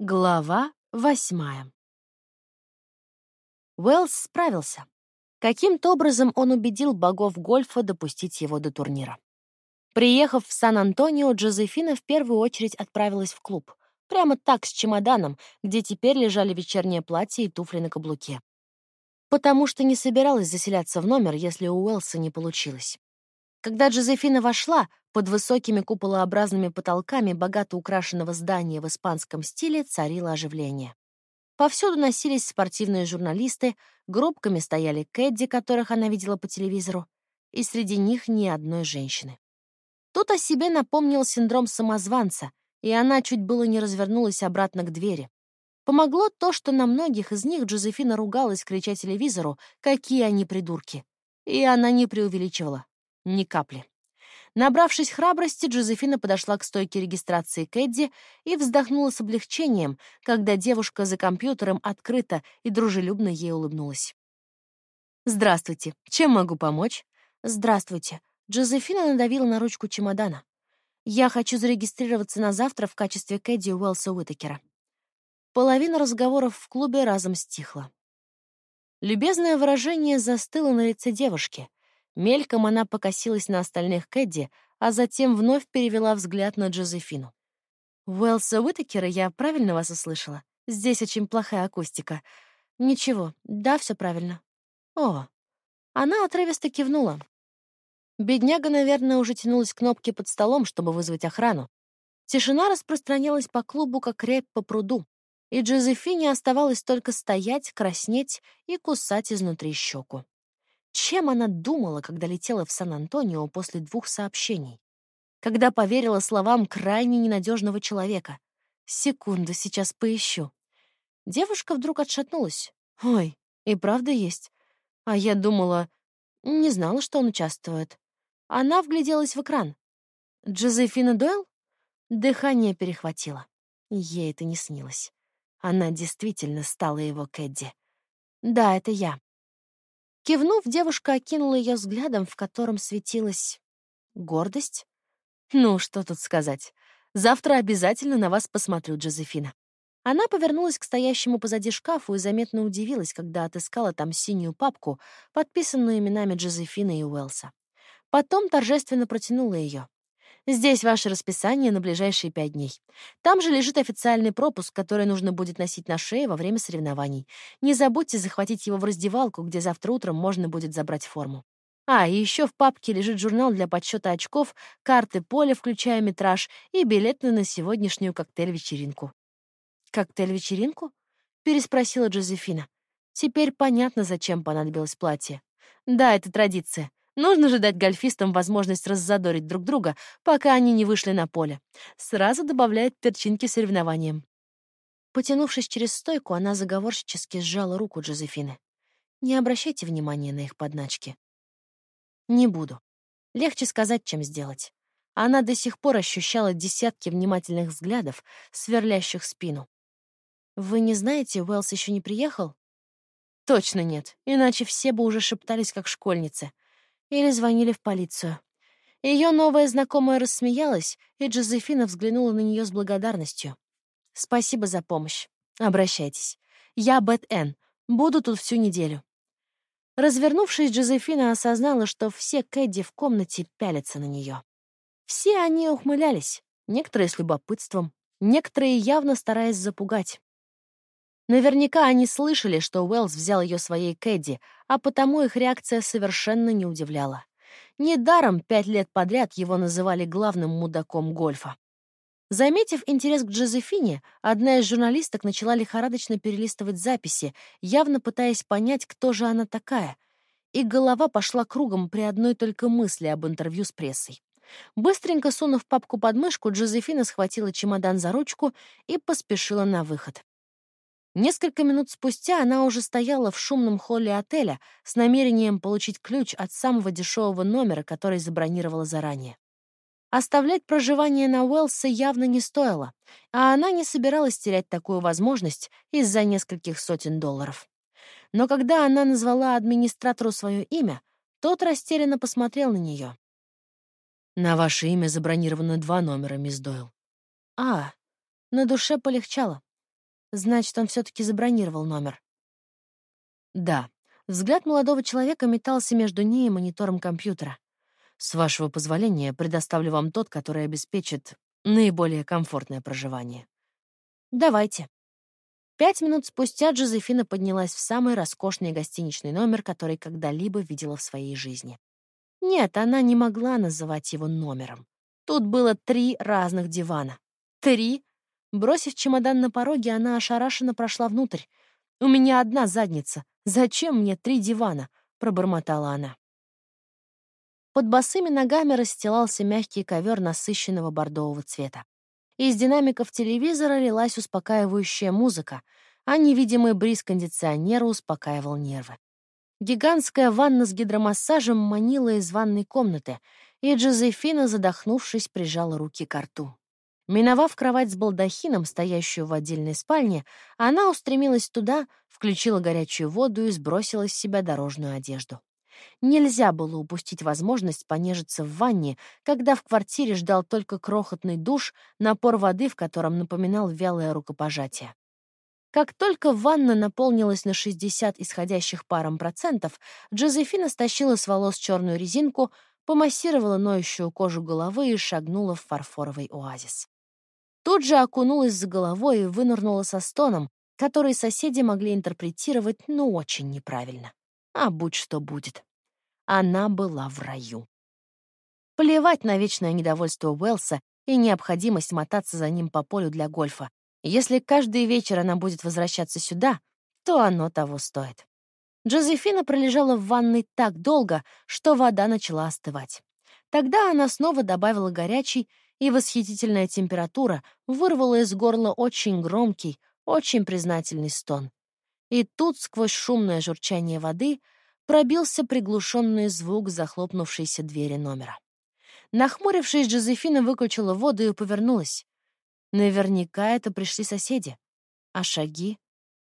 Глава восьмая. Уэллс справился. Каким-то образом он убедил богов гольфа допустить его до турнира. Приехав в Сан-Антонио, Джозефина в первую очередь отправилась в клуб. Прямо так, с чемоданом, где теперь лежали вечернее платье и туфли на каблуке. Потому что не собиралась заселяться в номер, если у Уэллса не получилось. Когда Джозефина вошла, под высокими куполообразными потолками богато украшенного здания в испанском стиле царило оживление. Повсюду носились спортивные журналисты, группками стояли Кэдди, которых она видела по телевизору, и среди них ни одной женщины. Тут о себе напомнил синдром самозванца, и она чуть было не развернулась обратно к двери. Помогло то, что на многих из них Джозефина ругалась, крича телевизору, какие они придурки. И она не преувеличивала. Ни капли. Набравшись храбрости, Джозефина подошла к стойке регистрации Кэдди и вздохнула с облегчением, когда девушка за компьютером открыто и дружелюбно ей улыбнулась. «Здравствуйте. Чем могу помочь?» «Здравствуйте». Джозефина надавила на ручку чемодана. «Я хочу зарегистрироваться на завтра в качестве Кэдди Уэлса Уитакера». Половина разговоров в клубе разом стихла. Любезное выражение застыло на лице девушки — Мельком она покосилась на остальных Кэдди, а затем вновь перевела взгляд на Джозефину. «Уэлса Уитакера, я правильно вас услышала? Здесь очень плохая акустика. Ничего, да, все правильно». «О!» Она отрывисто кивнула. Бедняга, наверное, уже тянулась к кнопке под столом, чтобы вызвать охрану. Тишина распространялась по клубу, как рябь по пруду, и Джозефине оставалось только стоять, краснеть и кусать изнутри щеку. Чем она думала, когда летела в Сан-Антонио после двух сообщений? Когда поверила словам крайне ненадежного человека? Секунду, сейчас поищу. Девушка вдруг отшатнулась. Ой, и правда есть. А я думала... Не знала, что он участвует. Она вгляделась в экран. Джозефина Дойл? Дыхание перехватило. Ей это не снилось. Она действительно стала его Кэдди. Да, это я. Кивнув, девушка окинула ее взглядом, в котором светилась гордость. «Ну, что тут сказать. Завтра обязательно на вас посмотрю, Джозефина». Она повернулась к стоящему позади шкафу и заметно удивилась, когда отыскала там синюю папку, подписанную именами Джозефины и Уэлса. Потом торжественно протянула ее. Здесь ваше расписание на ближайшие пять дней. Там же лежит официальный пропуск, который нужно будет носить на шее во время соревнований. Не забудьте захватить его в раздевалку, где завтра утром можно будет забрать форму. А, и еще в папке лежит журнал для подсчета очков, карты поля, включая метраж, и билеты на сегодняшнюю коктейль-вечеринку. «Коктейль-вечеринку?» — переспросила Джозефина. Теперь понятно, зачем понадобилось платье. Да, это традиция. Нужно же дать гольфистам возможность раззадорить друг друга, пока они не вышли на поле. Сразу добавляет перчинки соревнованиям. Потянувшись через стойку, она заговорщически сжала руку Джозефины. Не обращайте внимания на их подначки. Не буду. Легче сказать, чем сделать. Она до сих пор ощущала десятки внимательных взглядов, сверлящих спину. «Вы не знаете, Уэллс еще не приехал?» «Точно нет, иначе все бы уже шептались, как школьницы или звонили в полицию. Ее новая знакомая рассмеялась, и Джозефина взглянула на нее с благодарностью. «Спасибо за помощь. Обращайтесь. Я Бет Энн. Буду тут всю неделю». Развернувшись, Джозефина осознала, что все Кэдди в комнате пялятся на нее. Все они ухмылялись, некоторые с любопытством, некоторые явно стараясь запугать. Наверняка они слышали, что Уэллс взял ее своей Кэдди, а потому их реакция совершенно не удивляла. Недаром пять лет подряд его называли главным мудаком гольфа. Заметив интерес к Джозефине, одна из журналисток начала лихорадочно перелистывать записи, явно пытаясь понять, кто же она такая. И голова пошла кругом при одной только мысли об интервью с прессой. Быстренько сунув папку под мышку, Джозефина схватила чемодан за ручку и поспешила на выход. Несколько минут спустя она уже стояла в шумном холле отеля с намерением получить ключ от самого дешевого номера, который забронировала заранее. Оставлять проживание на Уэллсе явно не стоило, а она не собиралась терять такую возможность из-за нескольких сотен долларов. Но когда она назвала администратору свое имя, тот растерянно посмотрел на нее. «На ваше имя забронировано два номера, мисс Дойл». «А, на душе полегчало. Значит, он все-таки забронировал номер. Да. Взгляд молодого человека метался между ней и монитором компьютера. С вашего позволения, предоставлю вам тот, который обеспечит наиболее комфортное проживание. Давайте. Пять минут спустя Джозефина поднялась в самый роскошный гостиничный номер, который когда-либо видела в своей жизни. Нет, она не могла называть его номером. Тут было три разных дивана. Три? Бросив чемодан на пороге, она ошарашенно прошла внутрь. «У меня одна задница. Зачем мне три дивана?» — пробормотала она. Под босыми ногами расстилался мягкий ковер насыщенного бордового цвета. Из динамиков телевизора лилась успокаивающая музыка, а невидимый бриз кондиционера успокаивал нервы. Гигантская ванна с гидромассажем манила из ванной комнаты, и Джозефина, задохнувшись, прижала руки к рту. Миновав кровать с балдахином, стоящую в отдельной спальне, она устремилась туда, включила горячую воду и сбросила с себя дорожную одежду. Нельзя было упустить возможность понежиться в ванне, когда в квартире ждал только крохотный душ, напор воды в котором напоминал вялое рукопожатие. Как только ванна наполнилась на 60 исходящих паром процентов, Джозефина стащила с волос черную резинку, помассировала ноющую кожу головы и шагнула в фарфоровый оазис. Тут же окунулась за головой и вынырнула со стоном, который соседи могли интерпретировать, ну, очень неправильно. А будь что будет. Она была в раю. Плевать на вечное недовольство Уэлса и необходимость мотаться за ним по полю для гольфа. Если каждый вечер она будет возвращаться сюда, то оно того стоит. Джозефина пролежала в ванной так долго, что вода начала остывать. Тогда она снова добавила горячий и восхитительная температура вырвала из горла очень громкий, очень признательный стон. И тут, сквозь шумное журчание воды, пробился приглушенный звук захлопнувшейся двери номера. Нахмурившись, Джозефина выключила воду и повернулась. Наверняка это пришли соседи. А шаги?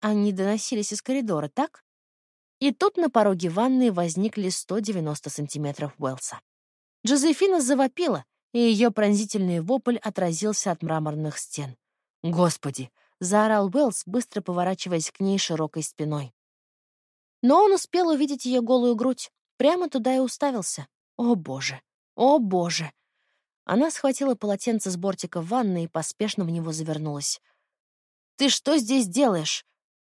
Они доносились из коридора, так? И тут на пороге ванной возникли 190 сантиметров Уэлса. Джозефина завопила, и ее пронзительный вопль отразился от мраморных стен. «Господи!» — заорал Уэллс, быстро поворачиваясь к ней широкой спиной. Но он успел увидеть ее голую грудь, прямо туда и уставился. «О, боже! О, боже!» Она схватила полотенце с бортика в ванной и поспешно в него завернулась. «Ты что здесь делаешь?»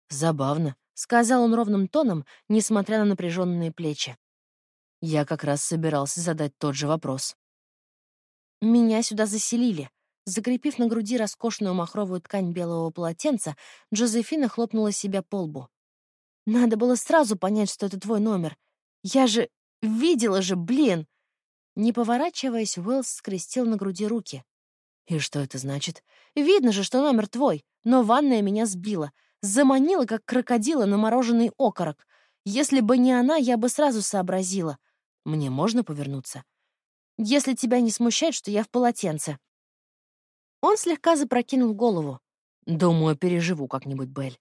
«Забавно», — сказал он ровным тоном, несмотря на напряженные плечи. Я как раз собирался задать тот же вопрос. Меня сюда заселили. Закрепив на груди роскошную махровую ткань белого полотенца, Джозефина хлопнула себя по лбу. «Надо было сразу понять, что это твой номер. Я же... видела же, блин!» Не поворачиваясь, Уэллс скрестил на груди руки. «И что это значит? Видно же, что номер твой, но ванная меня сбила. Заманила, как крокодила на мороженый окорок. Если бы не она, я бы сразу сообразила. Мне можно повернуться?» Если тебя не смущает, что я в полотенце». Он слегка запрокинул голову. «Думаю, переживу как-нибудь, Белль».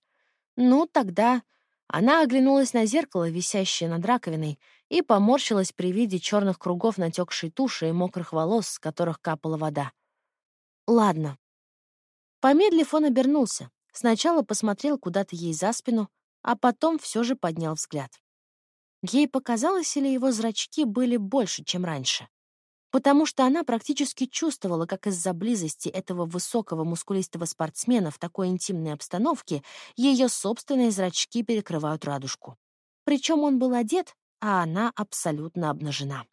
«Ну, тогда...» Она оглянулась на зеркало, висящее над раковиной, и поморщилась при виде черных кругов натекшей туши и мокрых волос, с которых капала вода. «Ладно». Помедлив, он обернулся. Сначала посмотрел куда-то ей за спину, а потом все же поднял взгляд. Ей показалось, или его зрачки были больше, чем раньше потому что она практически чувствовала, как из-за близости этого высокого мускулистого спортсмена в такой интимной обстановке ее собственные зрачки перекрывают радужку. Причем он был одет, а она абсолютно обнажена.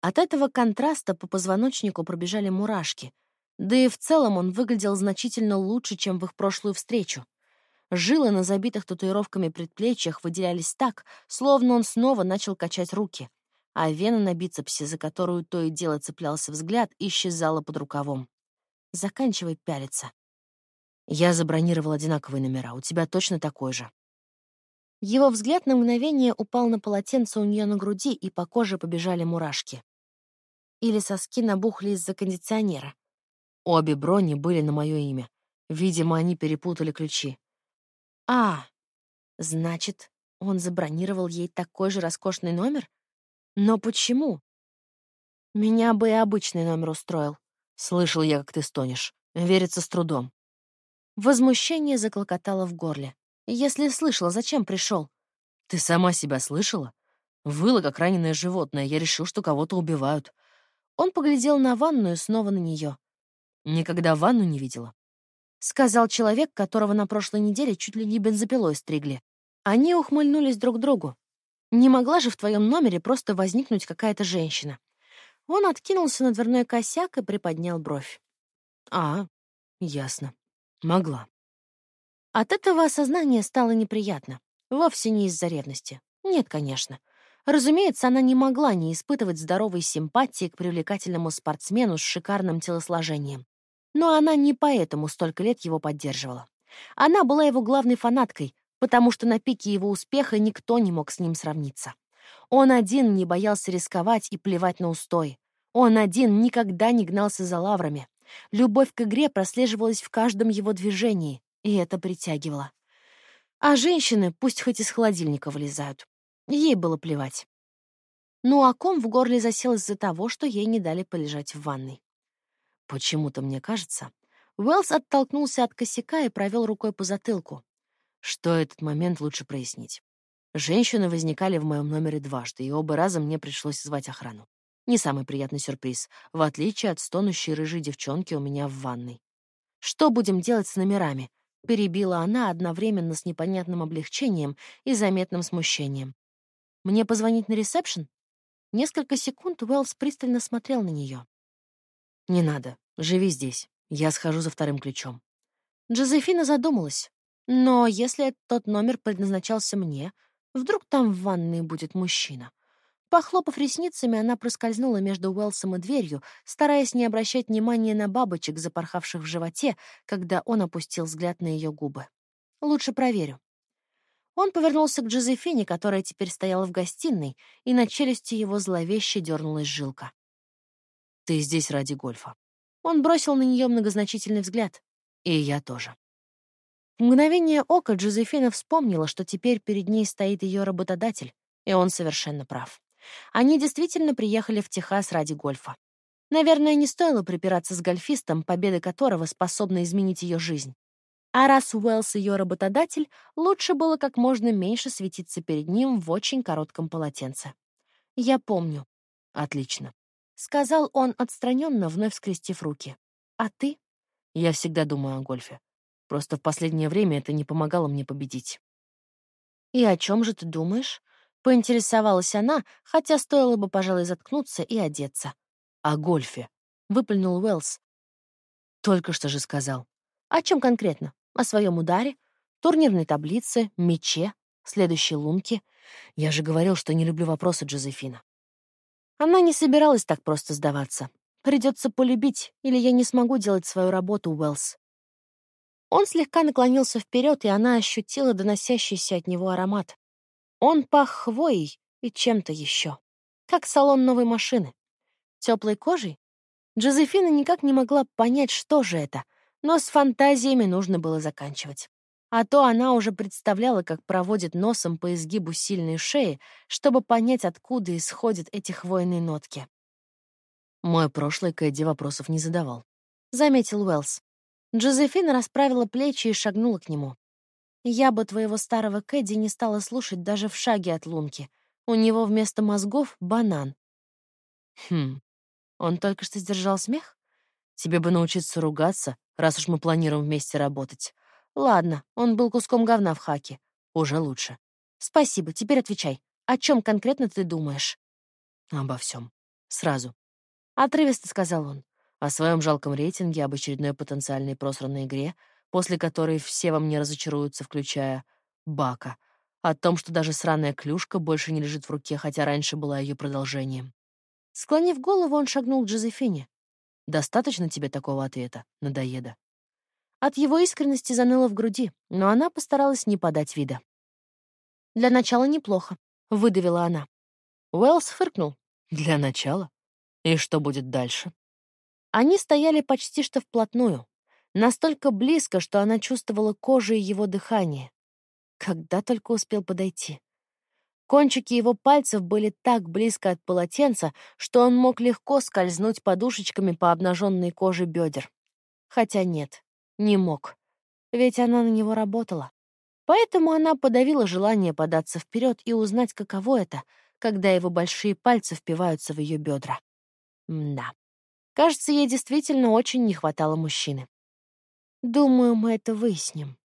От этого контраста по позвоночнику пробежали мурашки, да и в целом он выглядел значительно лучше, чем в их прошлую встречу. Жилы на забитых татуировками предплечьях выделялись так, словно он снова начал качать руки а вена на бицепсе, за которую то и дело цеплялся взгляд, исчезала под рукавом. Заканчивай пялиться. Я забронировал одинаковые номера, у тебя точно такой же. Его взгляд на мгновение упал на полотенце у нее на груди, и по коже побежали мурашки. Или соски набухли из-за кондиционера. Обе брони были на мое имя. Видимо, они перепутали ключи. А, значит, он забронировал ей такой же роскошный номер? Но почему? Меня бы и обычный номер устроил. Слышал я, как ты стонешь. Верится с трудом. Возмущение заклокотало в горле. Если слышала, зачем пришел? Ты сама себя слышала? Выла, как раненое животное. Я решил, что кого-то убивают. Он поглядел на ванную, снова на нее. Никогда ванну не видела. Сказал человек, которого на прошлой неделе чуть ли не бензопилой стригли. Они ухмыльнулись друг другу. Не могла же в твоем номере просто возникнуть какая-то женщина. Он откинулся на дверной косяк и приподнял бровь. А, ясно. Могла. От этого осознания стало неприятно. Вовсе не из-за ревности. Нет, конечно. Разумеется, она не могла не испытывать здоровой симпатии к привлекательному спортсмену с шикарным телосложением. Но она не поэтому столько лет его поддерживала. Она была его главной фанаткой, потому что на пике его успеха никто не мог с ним сравниться. Он один не боялся рисковать и плевать на устой. Он один никогда не гнался за лаврами. Любовь к игре прослеживалась в каждом его движении, и это притягивало. А женщины пусть хоть из холодильника вылезают. Ей было плевать. Ну а ком в горле засел из-за того, что ей не дали полежать в ванной. Почему-то мне кажется... Уэллс оттолкнулся от косяка и провел рукой по затылку. Что этот момент лучше прояснить. Женщины возникали в моем номере дважды, и оба раза мне пришлось звать охрану. Не самый приятный сюрприз, в отличие от стонущей рыжей девчонки у меня в ванной. «Что будем делать с номерами?» — перебила она одновременно с непонятным облегчением и заметным смущением. «Мне позвонить на ресепшн?» Несколько секунд Уэллс пристально смотрел на нее. «Не надо. Живи здесь. Я схожу за вторым ключом». Джозефина задумалась. «Но если тот номер предназначался мне, вдруг там в ванной будет мужчина?» Похлопав ресницами, она проскользнула между Уэлсом и дверью, стараясь не обращать внимания на бабочек, запорхавших в животе, когда он опустил взгляд на ее губы. «Лучше проверю». Он повернулся к Джозефине, которая теперь стояла в гостиной, и на челюсти его зловеще дернулась жилка. «Ты здесь ради гольфа». Он бросил на нее многозначительный взгляд. «И я тоже». В мгновение ока Джозефина вспомнила, что теперь перед ней стоит ее работодатель, и он совершенно прав. Они действительно приехали в Техас ради гольфа. Наверное, не стоило припираться с гольфистом, победа которого способна изменить ее жизнь. А раз Уэллс ее работодатель, лучше было как можно меньше светиться перед ним в очень коротком полотенце. «Я помню». «Отлично», — сказал он отстраненно, вновь скрестив руки. «А ты?» «Я всегда думаю о гольфе. Просто в последнее время это не помогало мне победить». «И о чем же ты думаешь?» Поинтересовалась она, хотя стоило бы, пожалуй, заткнуться и одеться. «О гольфе», — выплюнул Уэллс. «Только что же сказал». «О чем конкретно? О своем ударе? Турнирной таблице? Мече? Следующей лунке?» Я же говорил, что не люблю вопросы Джозефина. Она не собиралась так просто сдаваться. Придется полюбить, или я не смогу делать свою работу, Уэллс. Он слегка наклонился вперед, и она ощутила доносящийся от него аромат. Он пах хвоей и чем-то еще, как салон новой машины. Теплой кожей? Джозефина никак не могла понять, что же это, но с фантазиями нужно было заканчивать. А то она уже представляла, как проводит носом по изгибу сильной шеи, чтобы понять, откуда исходят эти хвойные нотки. Мой прошлый Кэдди вопросов не задавал. Заметил Уэллс. Джозефина расправила плечи и шагнула к нему. Я бы твоего старого Кэдди не стала слушать даже в шаге от лунки. У него вместо мозгов — банан. Хм, он только что сдержал смех? Тебе бы научиться ругаться, раз уж мы планируем вместе работать. Ладно, он был куском говна в хаке. Уже лучше. Спасибо, теперь отвечай. О чем конкретно ты думаешь? Обо всем. Сразу. Отрывисто сказал он. О своем жалком рейтинге, об очередной потенциальной просранной игре — после которой все во мне разочаруются, включая Бака, о том, что даже сраная клюшка больше не лежит в руке, хотя раньше была ее продолжением. Склонив голову, он шагнул к Джозефине. «Достаточно тебе такого ответа, надоеда?» От его искренности заныло в груди, но она постаралась не подать вида. «Для начала неплохо», — выдавила она. Уэллс фыркнул. «Для начала? И что будет дальше?» Они стояли почти что вплотную, Настолько близко, что она чувствовала кожей его дыхание. Когда только успел подойти. Кончики его пальцев были так близко от полотенца, что он мог легко скользнуть подушечками по обнаженной коже бедер. Хотя нет, не мог. ведь она на него работала. Поэтому она подавила желание податься вперед и узнать, каково это, когда его большие пальцы впиваются в ее бедра. Да. Кажется, ей действительно очень не хватало мужчины. «Думаю, мы это выясним.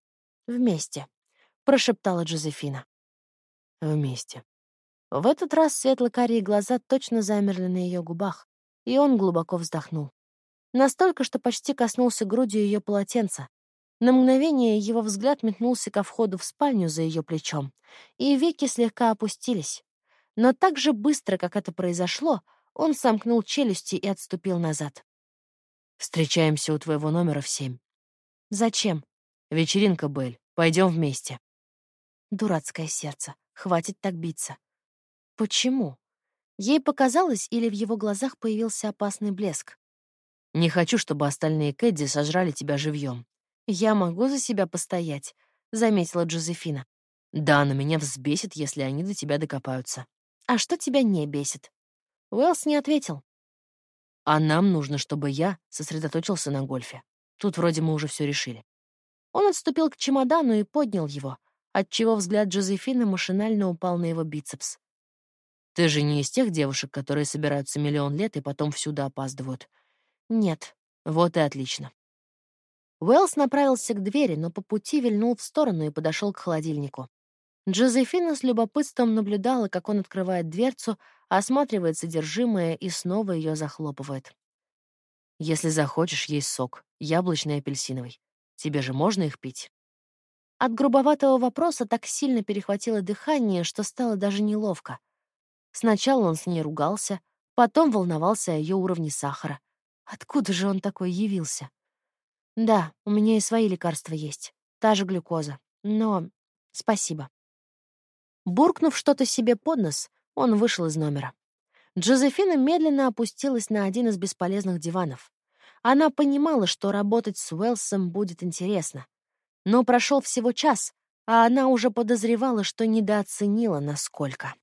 Вместе», — прошептала Джозефина. «Вместе». В этот раз светло-карие глаза точно замерли на ее губах, и он глубоко вздохнул. Настолько, что почти коснулся грудью ее полотенца. На мгновение его взгляд метнулся ко входу в спальню за ее плечом, и веки слегка опустились. Но так же быстро, как это произошло, он сомкнул челюсти и отступил назад. «Встречаемся у твоего номера в семь». «Зачем?» «Вечеринка, Белль. Пойдем вместе». Дурацкое сердце. Хватит так биться. Почему? Ей показалось, или в его глазах появился опасный блеск. «Не хочу, чтобы остальные Кэдди сожрали тебя живьем. «Я могу за себя постоять», — заметила Джозефина. «Да, но меня взбесит, если они до тебя докопаются». «А что тебя не бесит?» Уэллс не ответил. «А нам нужно, чтобы я сосредоточился на гольфе. Тут вроде мы уже все решили». Он отступил к чемодану и поднял его, отчего взгляд Джозефины машинально упал на его бицепс. «Ты же не из тех девушек, которые собираются миллион лет и потом всюду опаздывают?» «Нет». «Вот и отлично. Уэллс направился к двери, но по пути вильнул в сторону и подошел к холодильнику. Джозефина с любопытством наблюдала, как он открывает дверцу, осматривает содержимое и снова ее захлопывает. «Если захочешь, есть сок, яблочный и апельсиновый. Тебе же можно их пить?» От грубоватого вопроса так сильно перехватило дыхание, что стало даже неловко. Сначала он с ней ругался, потом волновался о ее уровне сахара. Откуда же он такой явился? Да, у меня и свои лекарства есть. Та же глюкоза. Но спасибо. Буркнув что-то себе под нос, он вышел из номера. Джозефина медленно опустилась на один из бесполезных диванов. Она понимала, что работать с Уэлсом будет интересно. Но прошел всего час, а она уже подозревала, что недооценила, насколько.